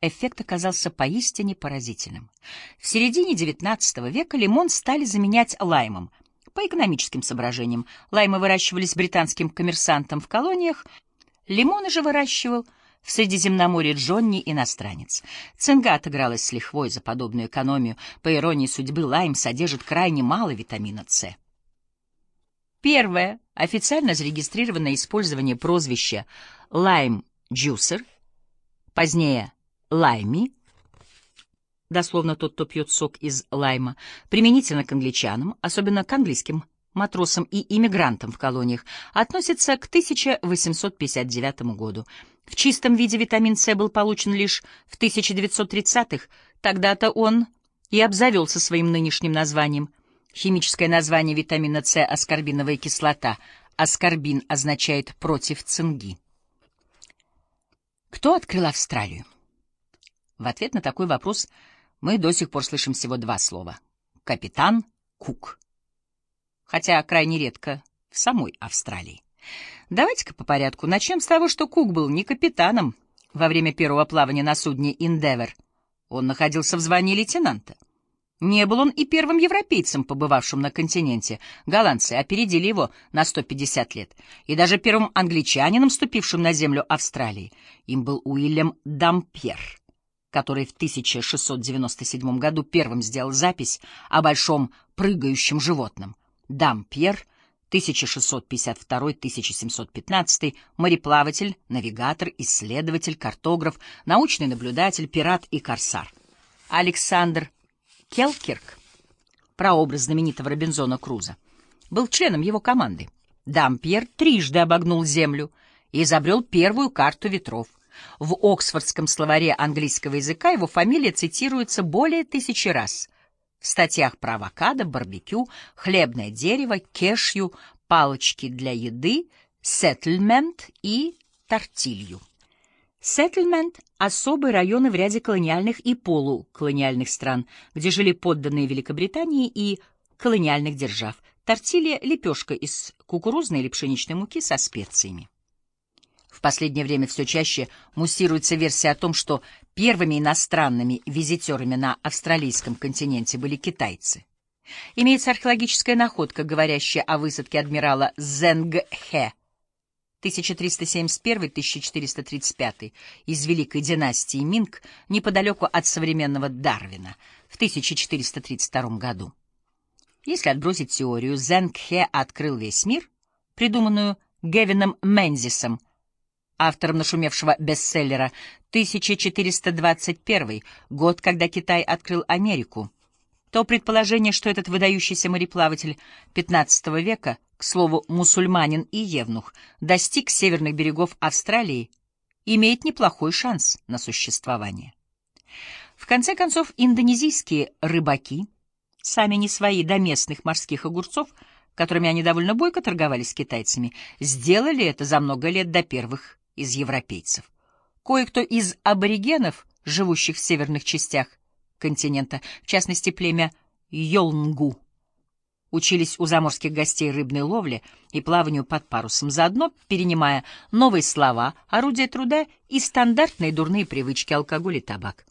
эффект оказался поистине поразительным. В середине XIX века лимон стали заменять лаймом. По экономическим соображениям лаймы выращивались британским коммерсантом в колониях, лимоны же выращивал в Средиземноморье Джонни иностранец. Цинга отыгралась с лихвой за подобную экономию. По иронии судьбы, лайм содержит крайне мало витамина С. Первое официально зарегистрированное использование прозвища «лайм-джусер», позднее «лайми», дословно тот, кто пьет сок из лайма, применительно к англичанам, особенно к английским матросам и иммигрантам в колониях, относится к 1859 году. В чистом виде витамин С был получен лишь в 1930-х, тогда-то он и обзавелся своим нынешним названием. Химическое название витамина С — аскорбиновая кислота. Аскорбин означает «против цинги». Кто открыл Австралию? В ответ на такой вопрос мы до сих пор слышим всего два слова. Капитан Кук. Хотя крайне редко в самой Австралии. Давайте-ка по порядку. Начнем с того, что Кук был не капитаном во время первого плавания на судне «Индевер». Он находился в звании лейтенанта. Не был он и первым европейцем, побывавшим на континенте. Голландцы опередили его на 150 лет. И даже первым англичанином, ступившим на землю Австралии. Им был Уильям Дампьер, который в 1697 году первым сделал запись о большом прыгающем животном. Дампьер 1652-1715, мореплаватель, навигатор, исследователь, картограф, научный наблюдатель, пират и корсар. Александр Келкирк, прообраз знаменитого Робинзона Круза, был членом его команды. Дампьер трижды обогнул Землю и изобрел первую карту ветров. В Оксфордском словаре английского языка его фамилия цитируется более тысячи раз. В статьях про авокадо, барбекю, хлебное дерево, кешью, палочки для еды, сеттельмент и тортилью. Сеттельмент — особые районы в ряде колониальных и полуколониальных стран, где жили подданные Великобритании и колониальных держав. Тортилья — лепешка из кукурузной или пшеничной муки со специями. В последнее время все чаще муссируется версия о том, что первыми иностранными визитерами на австралийском континенте были китайцы. Имеется археологическая находка, говорящая о высадке адмирала Зенгхе 1371-1435 из Великой династии Минг неподалеку от современного Дарвина в 1432 году. Если отбросить теорию, Зенгхе открыл весь мир, придуманную Гевином Мензисом, автором нашумевшего бестселлера 1421 год, когда Китай открыл Америку, то предположение, что этот выдающийся мореплаватель XV века, к слову, мусульманин и евнух, достиг северных берегов Австралии, имеет неплохой шанс на существование. В конце концов, индонезийские рыбаки, сами не свои, до местных морских огурцов, которыми они довольно бойко торговали с китайцами, сделали это за много лет до первых из европейцев. Кое-кто из аборигенов, живущих в северных частях континента, в частности племя Йолнгу, учились у заморских гостей рыбной ловле и плаванию под парусом, заодно перенимая новые слова, орудия труда и стандартные дурные привычки алкоголь и табак.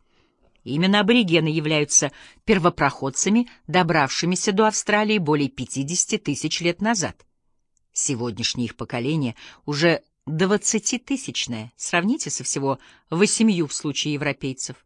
Именно аборигены являются первопроходцами, добравшимися до Австралии более 50 тысяч лет назад. Сегодняшнее их поколение уже двадцатитысячное, сравните со всего восемью в случае европейцев.